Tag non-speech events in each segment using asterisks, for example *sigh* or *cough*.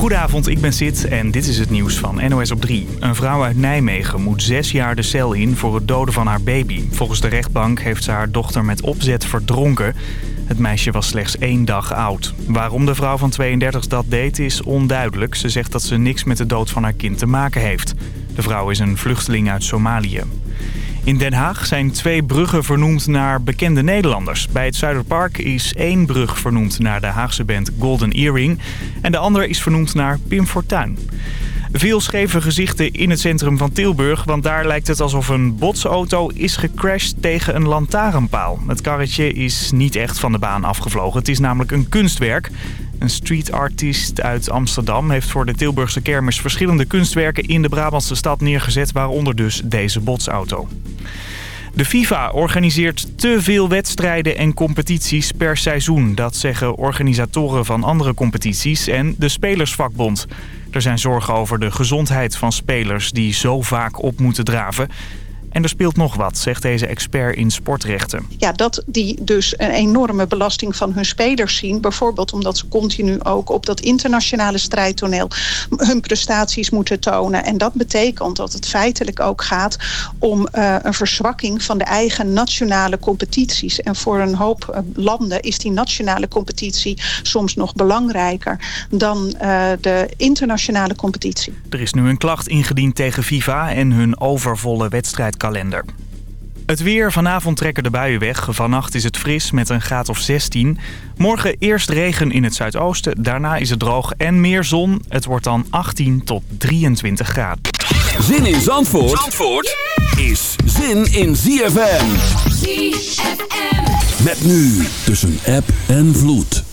Goedenavond, ik ben Sid en dit is het nieuws van NOS op 3. Een vrouw uit Nijmegen moet zes jaar de cel in voor het doden van haar baby. Volgens de rechtbank heeft ze haar dochter met opzet verdronken. Het meisje was slechts één dag oud. Waarom de vrouw van 32 dat deed is onduidelijk. Ze zegt dat ze niks met de dood van haar kind te maken heeft. De vrouw is een vluchteling uit Somalië. In Den Haag zijn twee bruggen vernoemd naar bekende Nederlanders. Bij het Zuiderpark is één brug vernoemd naar de Haagse band Golden Earring... en de andere is vernoemd naar Pim Fortuyn. Veel scheve gezichten in het centrum van Tilburg... want daar lijkt het alsof een botsauto is gecrashed tegen een lantaarnpaal. Het karretje is niet echt van de baan afgevlogen. Het is namelijk een kunstwerk. Een street artist uit Amsterdam heeft voor de Tilburgse kermis... verschillende kunstwerken in de Brabantse stad neergezet... waaronder dus deze botsauto. De FIFA organiseert te veel wedstrijden en competities per seizoen. Dat zeggen organisatoren van andere competities en de Spelersvakbond. Er zijn zorgen over de gezondheid van spelers die zo vaak op moeten draven. En er speelt nog wat, zegt deze expert in sportrechten. Ja, dat die dus een enorme belasting van hun spelers zien. Bijvoorbeeld omdat ze continu ook op dat internationale strijdtoneel hun prestaties moeten tonen. En dat betekent dat het feitelijk ook gaat om uh, een verzwakking van de eigen nationale competities. En voor een hoop uh, landen is die nationale competitie soms nog belangrijker dan uh, de internationale competitie. Er is nu een klacht ingediend tegen FIFA en hun overvolle wedstrijd kalender. Het weer. Vanavond trekken de buien weg. Vannacht is het fris met een graad of 16. Morgen eerst regen in het zuidoosten. Daarna is het droog en meer zon. Het wordt dan 18 tot 23 graden. Zin in Zandvoort, Zandvoort is zin in ZFM. ZFM. Met nu tussen app en vloed.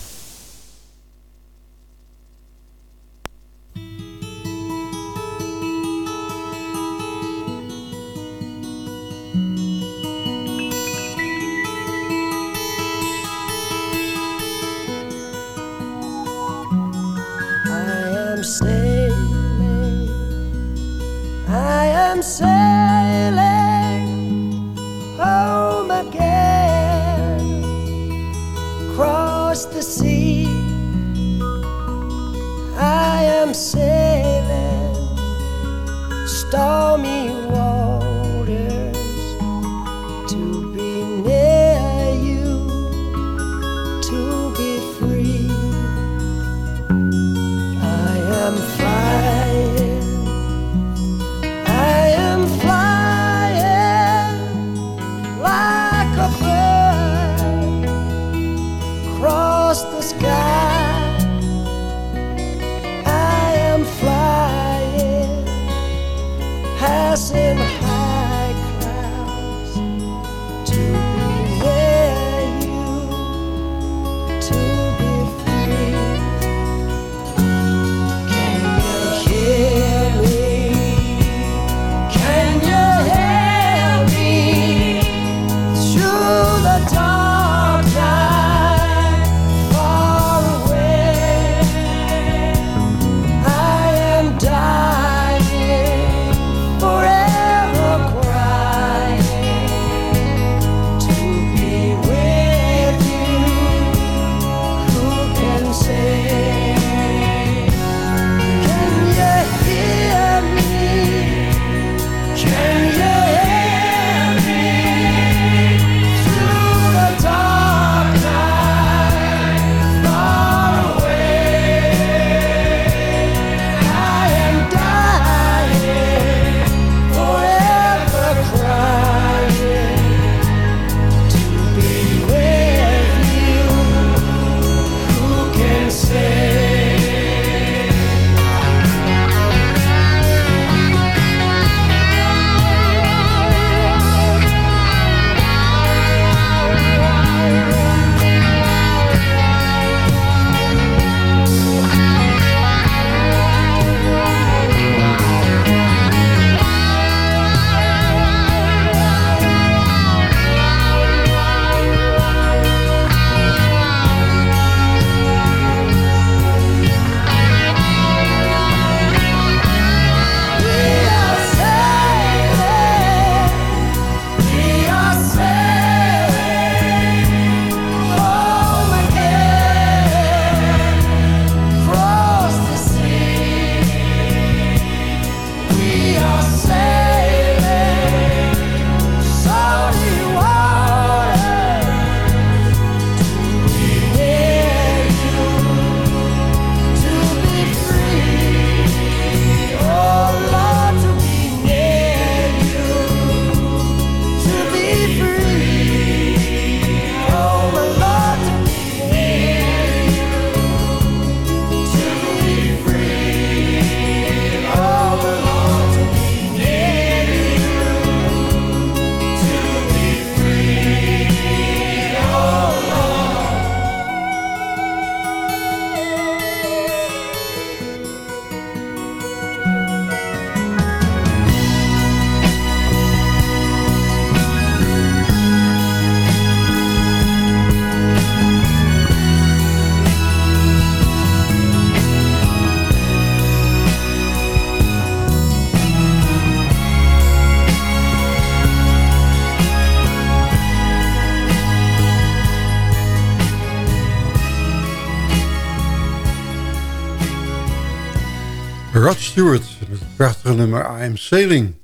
Rod Stewart met het prachtige nummer I Am Sailing.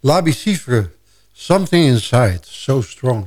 Labi Siffre, Something Inside, So Strong.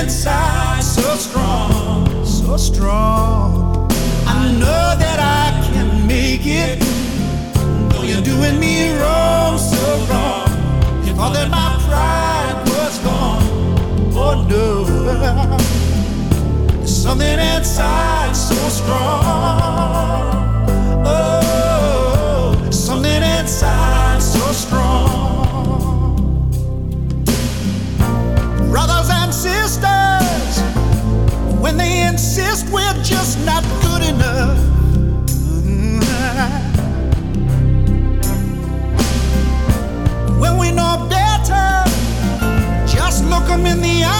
Inside so strong, so strong. I know that I can make it. Though you're doing me wrong, so wrong. You thought that my pride was gone. Oh no. There's something inside so strong. Oh, sisters, when they insist we're just not good enough. When we know better, just look them in the eyes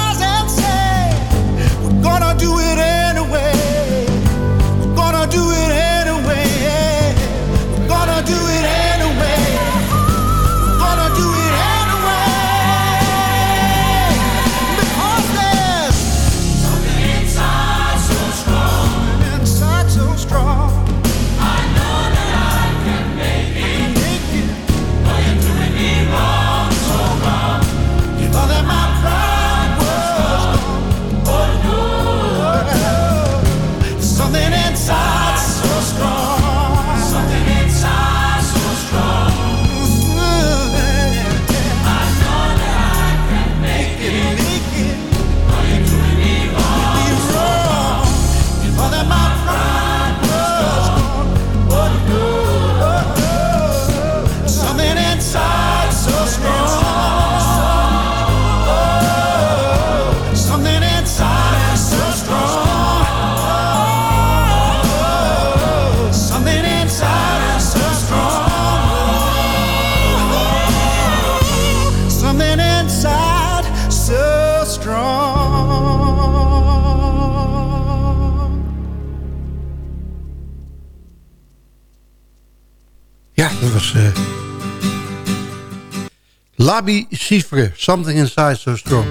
Labi Cifre, Something Inside So Strong.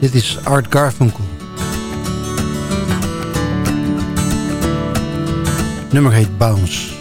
Dit is Art Garfunkel. Nummer heet Bounce.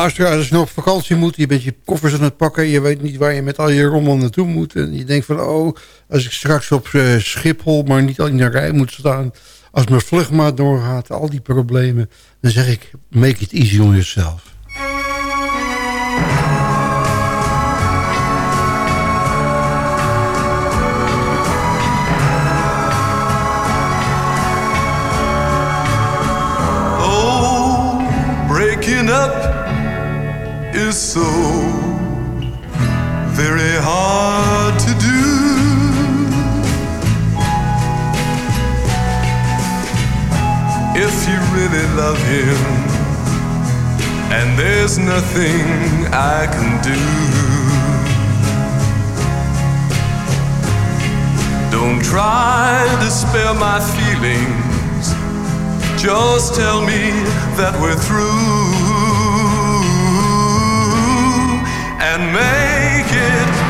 Als je nog op vakantie moet, je bent je koffers aan het pakken... je weet niet waar je met al je rommel naartoe moet... en je denkt van, oh, als ik straks op uh, Schiphol... maar niet al in de rij moet staan... als mijn vluchtmaat doorgaat, al die problemen... dan zeg ik, make it easy on yourself. So very hard to do. If you really love him, and there's nothing I can do. Don't try to spare my feelings. Just tell me that we're through and make it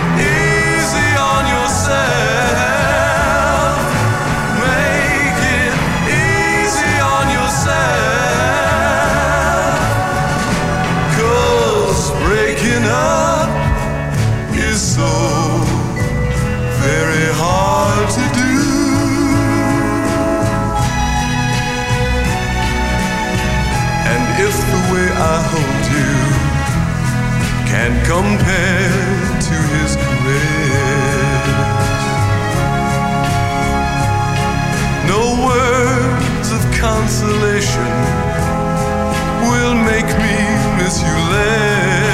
can compare to his caress. No words of consolation will make me miss you less,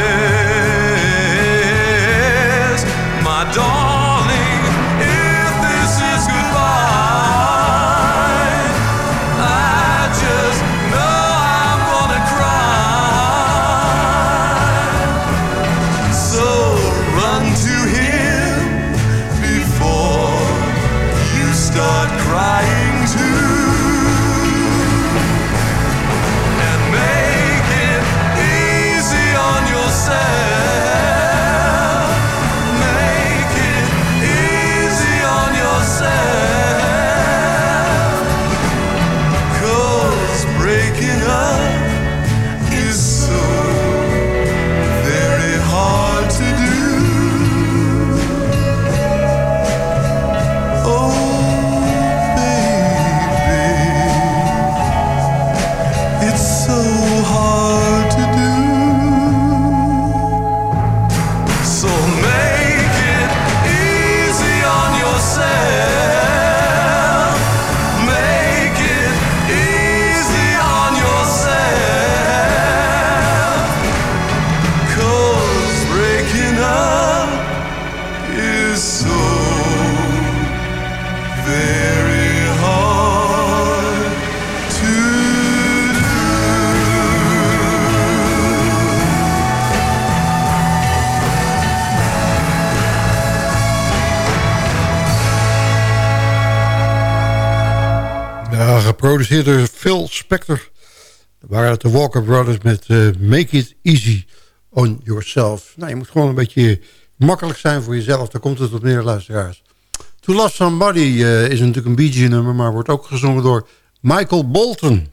geproduceerd door Phil Spector. Waren het de Walker Brothers met eh, Make It Easy on Yourself. Nou, je moet gewoon een beetje makkelijk zijn voor jezelf. Daar komt het op neer, luisteraars. To Love Somebody eh, is natuurlijk een Gees nummer... maar wordt ook gezongen door Michael Bolton.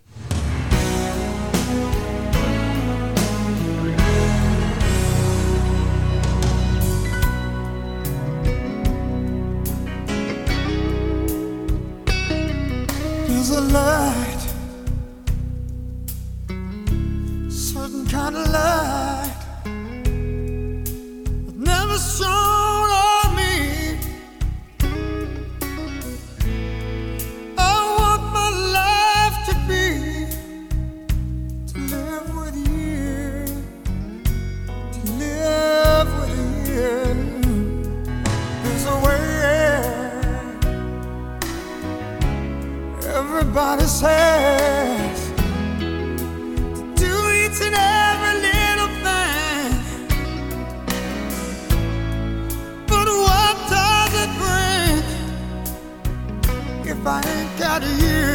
I ain't got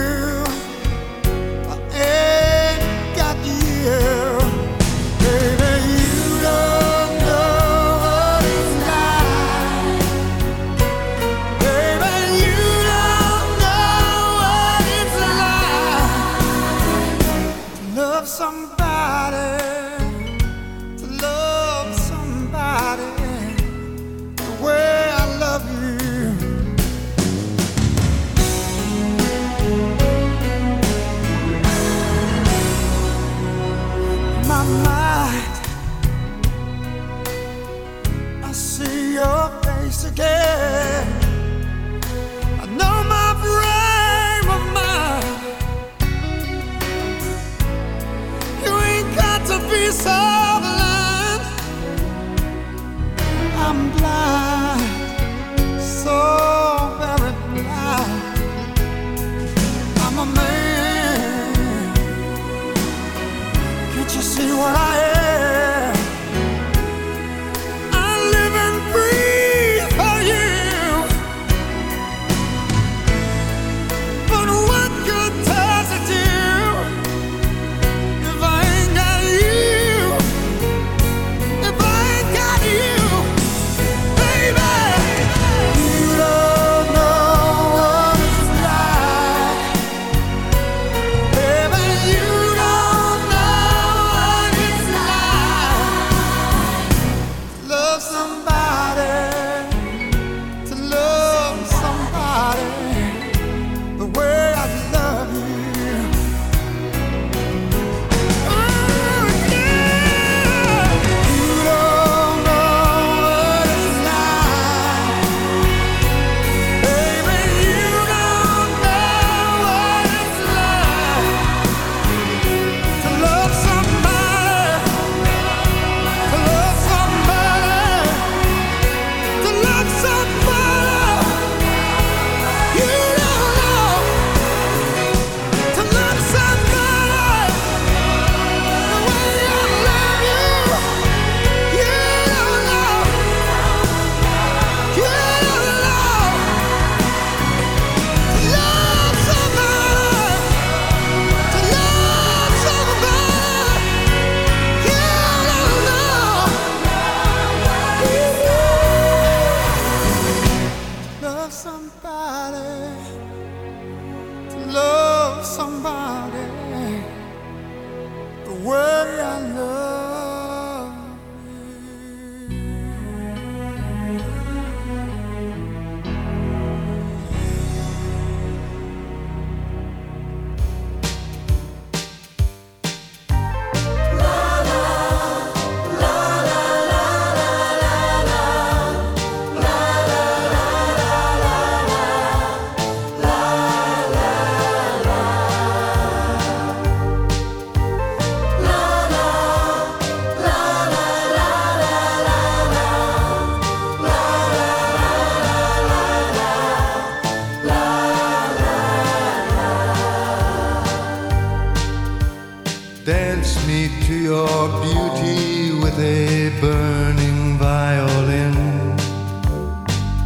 Dance me to your beauty with a burning violin.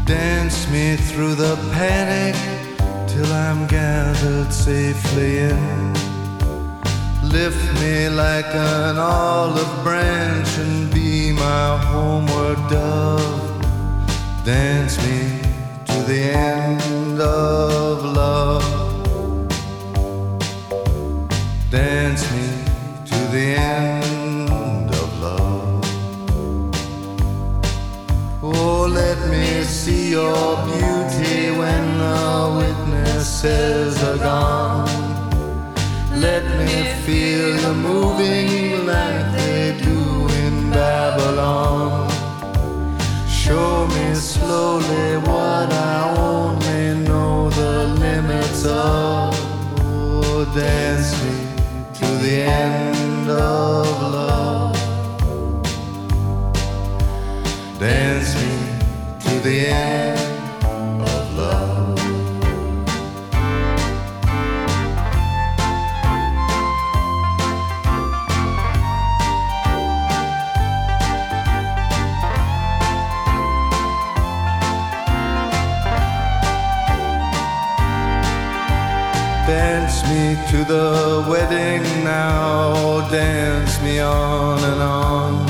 Dance me through the panic till I'm gathered safely in. Lift me like an olive branch and be my homeward dove. Dance me to the end of love. Dance me your beauty when the witnesses are gone. Let me feel you moving like they do in Babylon. Show me slowly what I only know the limits of. Oh, dance me to the end of love. Dance the end of love. Dance me to the wedding now, dance me on and on.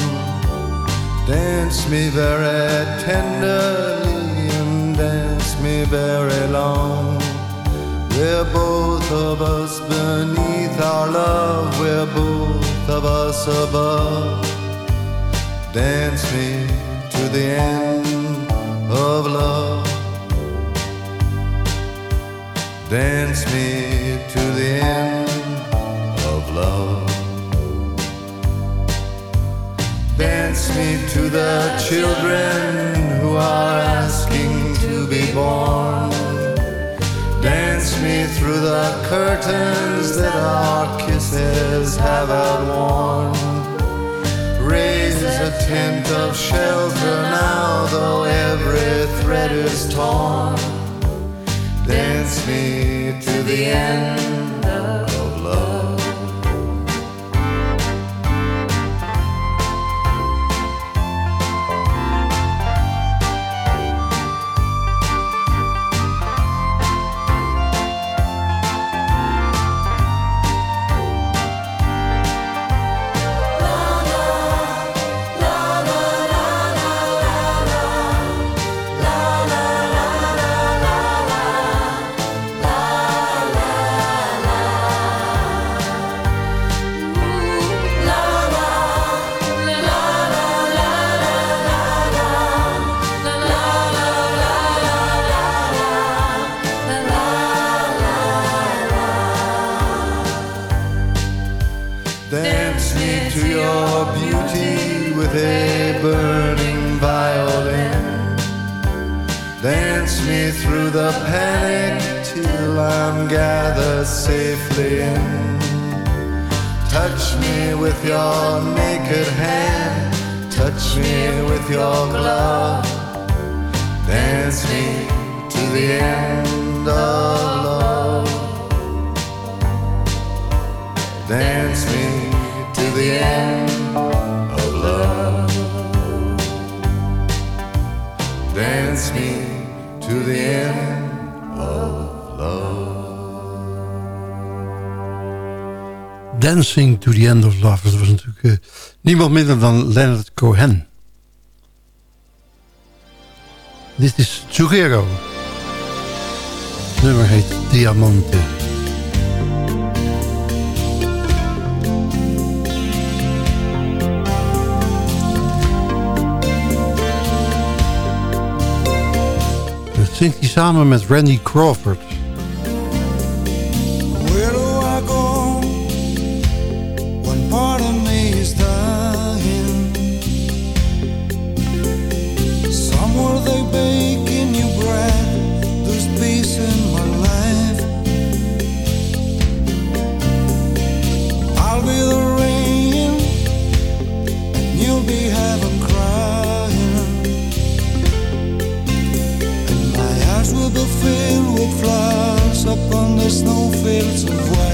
Dance me very dance me very long. We're both of us beneath our love, we're both of us above. Dance me to the end of love. Dance me to the end of love. Dance me to the children who are asking be born. Dance me through the curtains that our kisses have outworn. Raise a tent of shelter now, though every thread is torn. Dance me to the end I'm safely in. Touch me with your naked hand, touch me with your glove. Dance me to the end of love. Dance me to the end of love. Dance me to the end Dancing to the End of Love. Dat was natuurlijk eh, niemand minder dan Leonard Cohen. Dit is Tsugero. Nummer heet Diamante. Dat zingt hij samen met Randy Crawford. quando estão van White.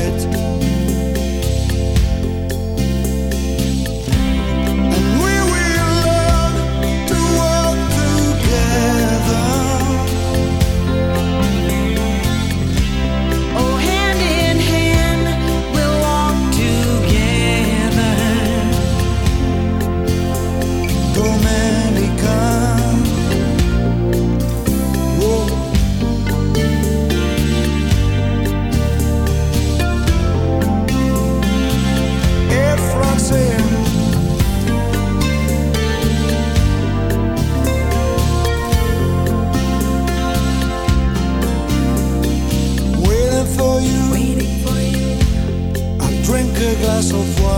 Drink a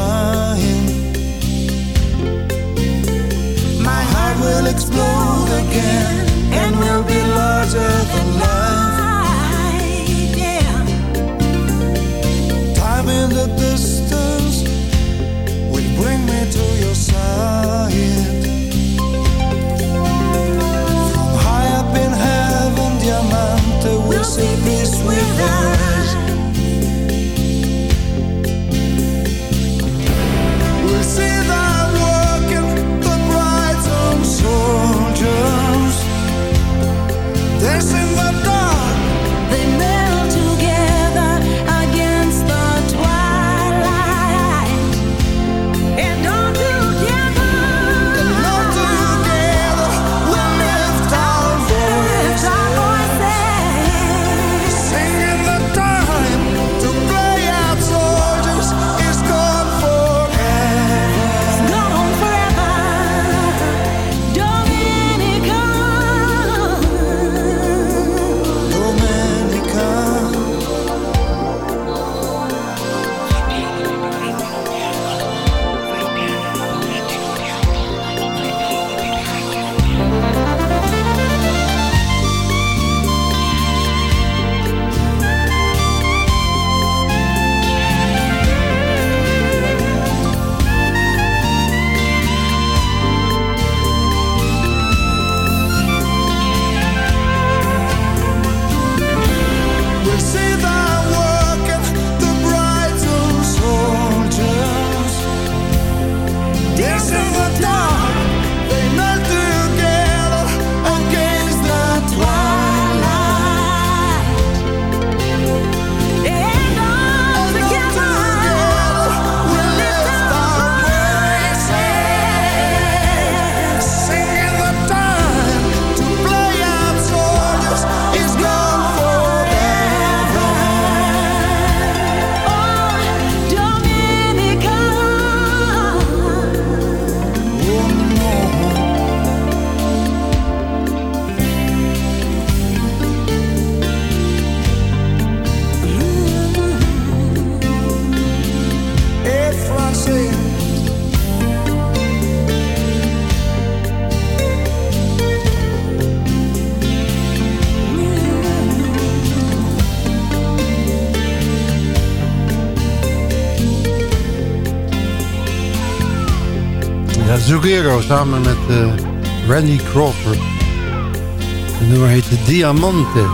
Samen met eh, Randy Crawford. Het nummer heet Diamante.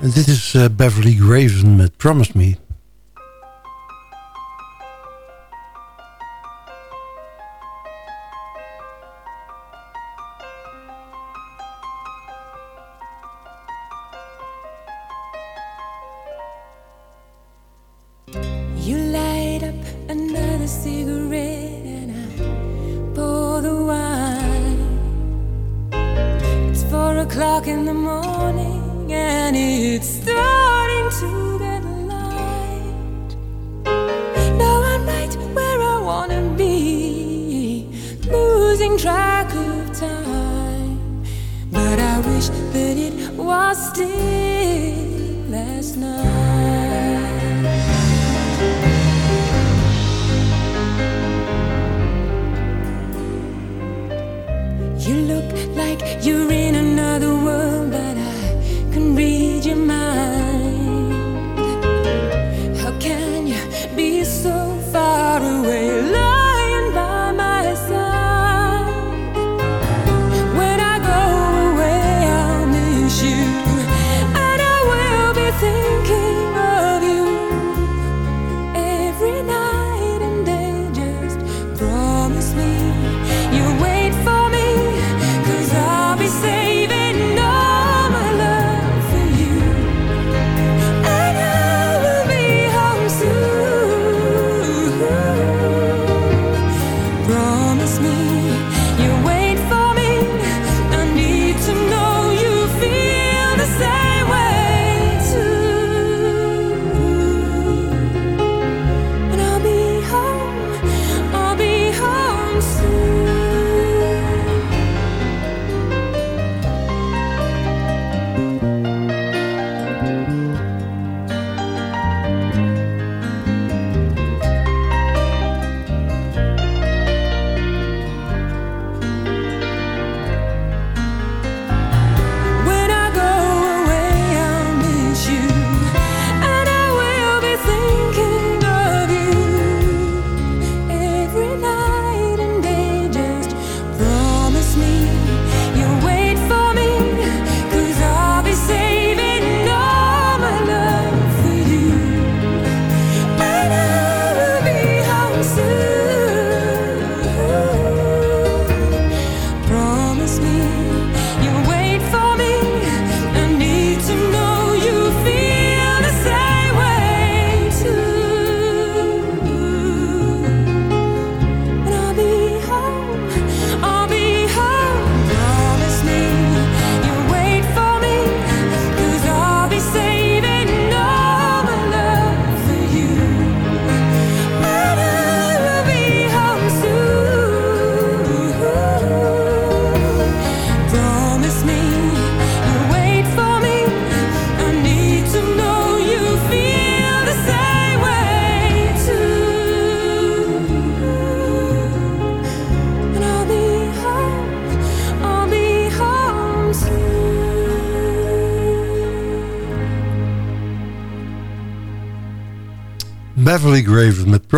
En dit is eh, Beverly Graven met Promise Me. wish that it was still last night.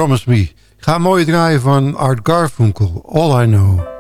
Promise Me. Ik ga mooi draaien van Art Garfunkel, All I Know.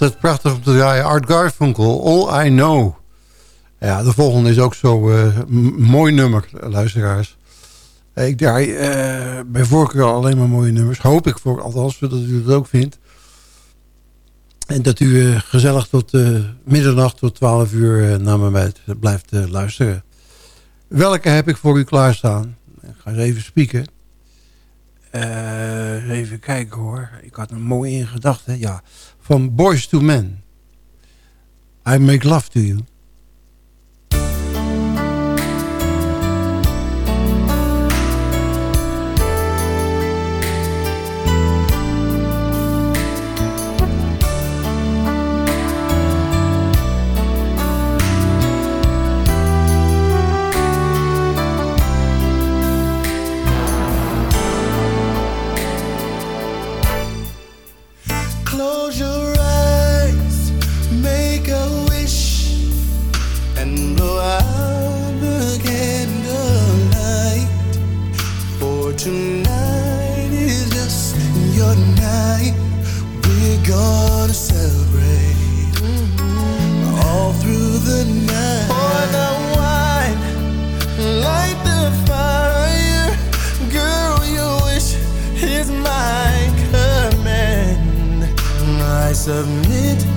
Altijd prachtig om te draaien. Art Garfunkel, All I Know. Ja, de volgende is ook zo eh, mooi nummer, luisteraars. Eh, Ik draai eh, bij voorkeur alleen maar mooie nummers. Hoop ik voor, althans, dat u het ook vindt. En dat u gezellig tot middernacht, tot 12 uur naar me blijft eh, luisteren. Welke heb ik voor u klaarstaan? Ik ga eens even spieken. Even kijken hoor. Ik had een mooi in gedachten. Ja, van Boyz II Men. I make love to you. Submit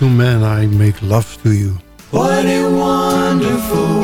II Men, I make love to you. What a wonderful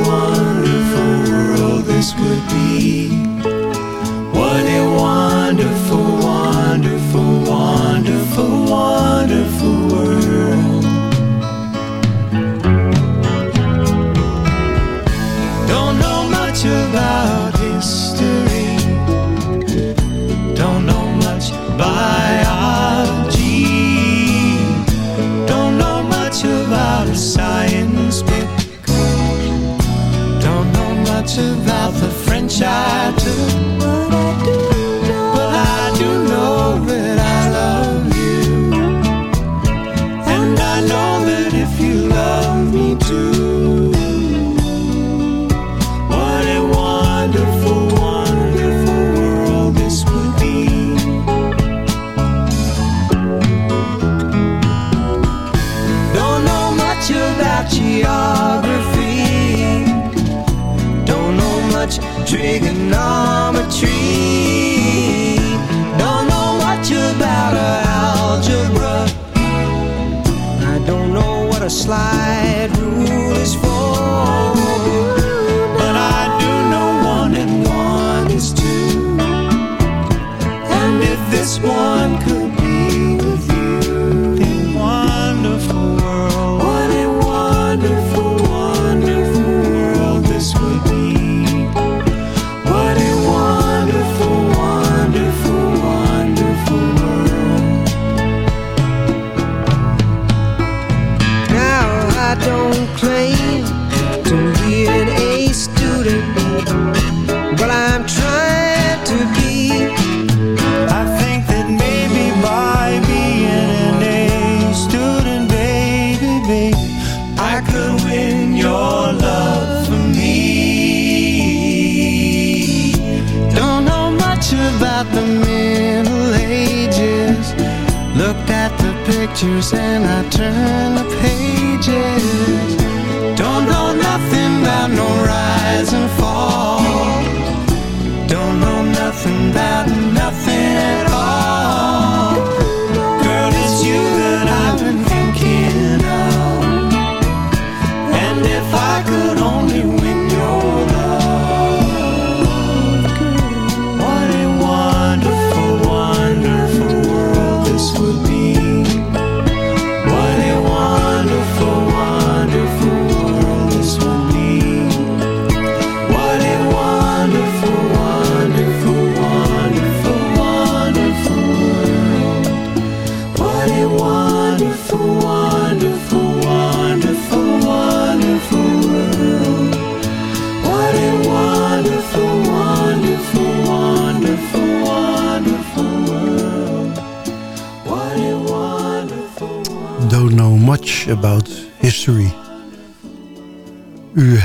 this would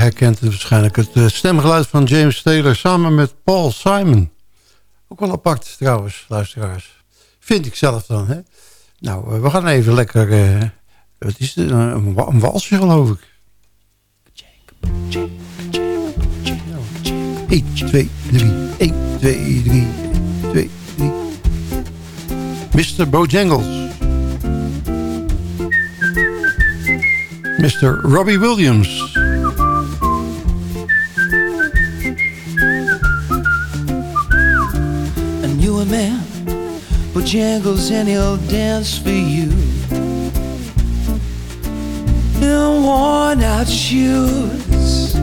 herkent het waarschijnlijk het eh, stemgeluid van James Taylor samen met Paul Simon. Ook wel apart trouwens, luisteraars. Vind ik zelf dan. Hè? Nou, eh, we gaan even lekker... eh, wat is het? Een, een walsje geloof ik. 1, 2, 3. 1, 2, 3. 2, 3. Mr. Bojangles. Mr. Robbie Williams. A man, Bojangles, and he'll dance for you. In worn out shoes,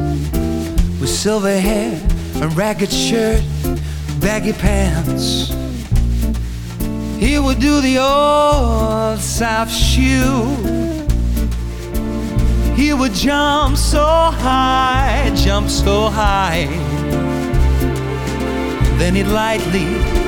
with silver hair, a ragged shirt, baggy pants. He would do the old South shoe. He would jump so high, jump so high. Then he'd lightly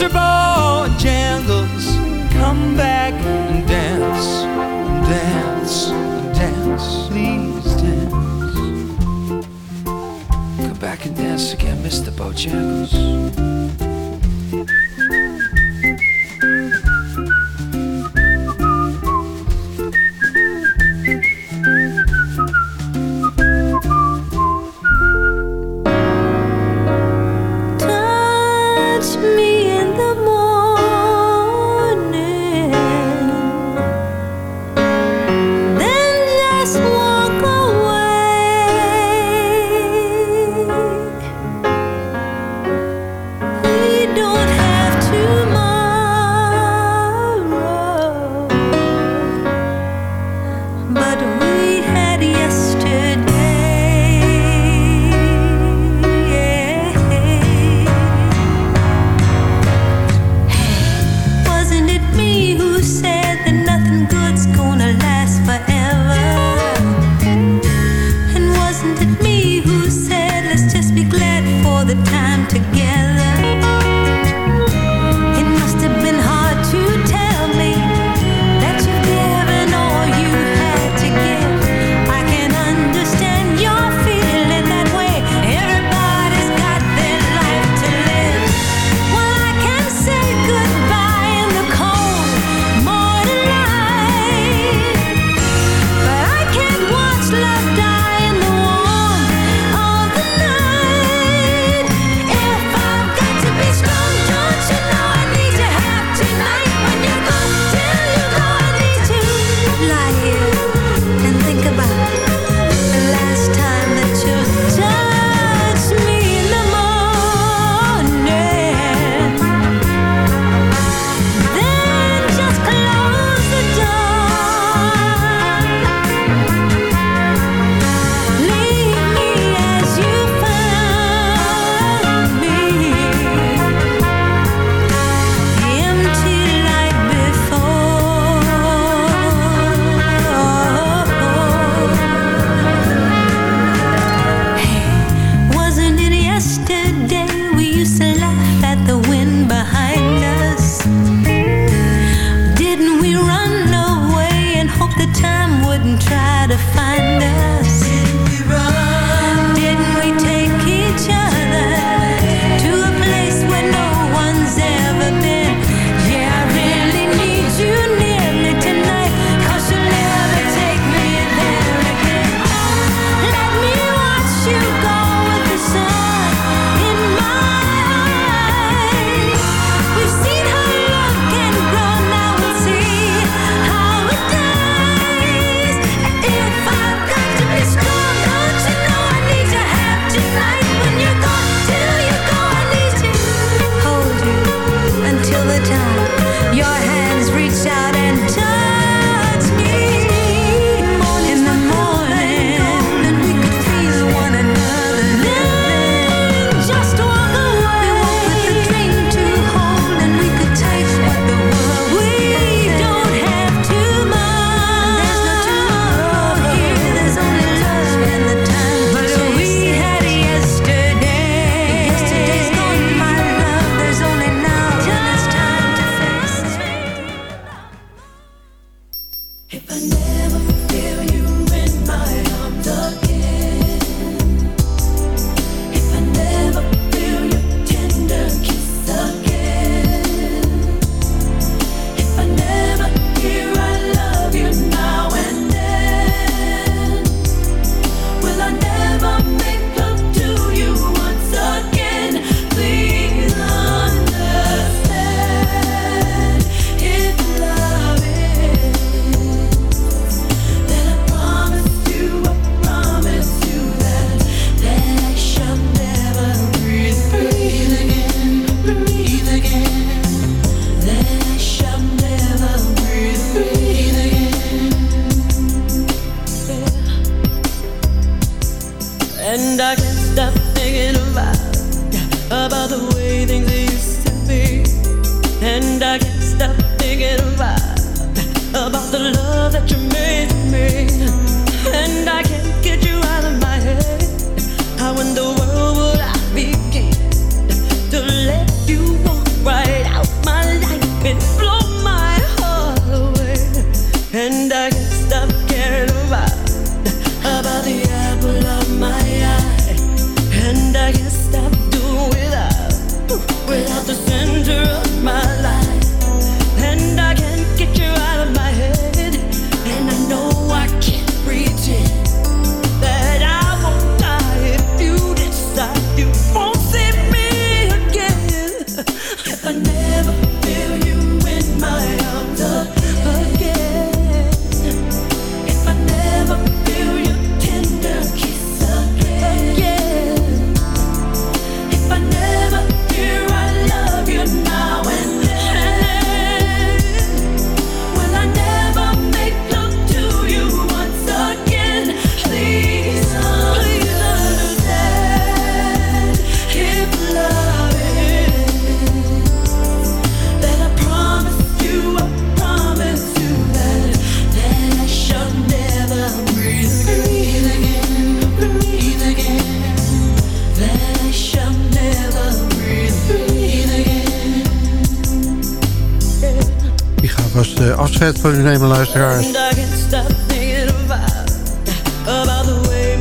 Uh, Mr. Bojangles, come back and dance, and dance, and dance, please dance. Come back and dance again, Mr. Bojangles.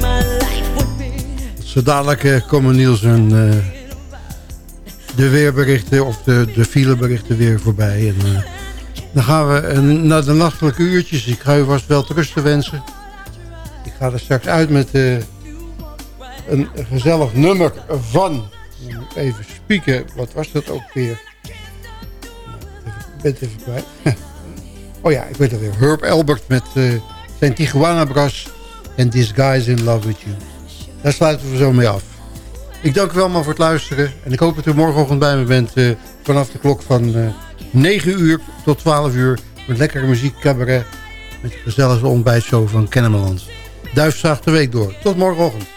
My life would be. Zo dadelijk eh, komen Niels en eh, de weerberichten of de, de fileberichten weer voorbij. En, eh, dan gaan we naar de nachtelijke uurtjes. Ik ga u vast wel rusten wensen. Ik ga er straks uit met een gezellig nummer van... Even spieken, wat was dat ook weer? Nou, Ik ben het even kwijt. *laughs* Oh ja, ik weet het weer. Herb Albert met eh, zijn Tijuana Brass en This Guy's in Love With You. Daar sluiten we zo mee af. Ik dank u wel maar voor het luisteren. En ik hoop dat u morgenochtend bij me bent eh, vanaf de klok van eh 9 uur tot 12 uur. Met lekkere muziek, cabaret. Met de gezellige ontbijtshow van Kennemerland. Duifzaag de week door. Tot morgenochtend.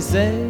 Moisés.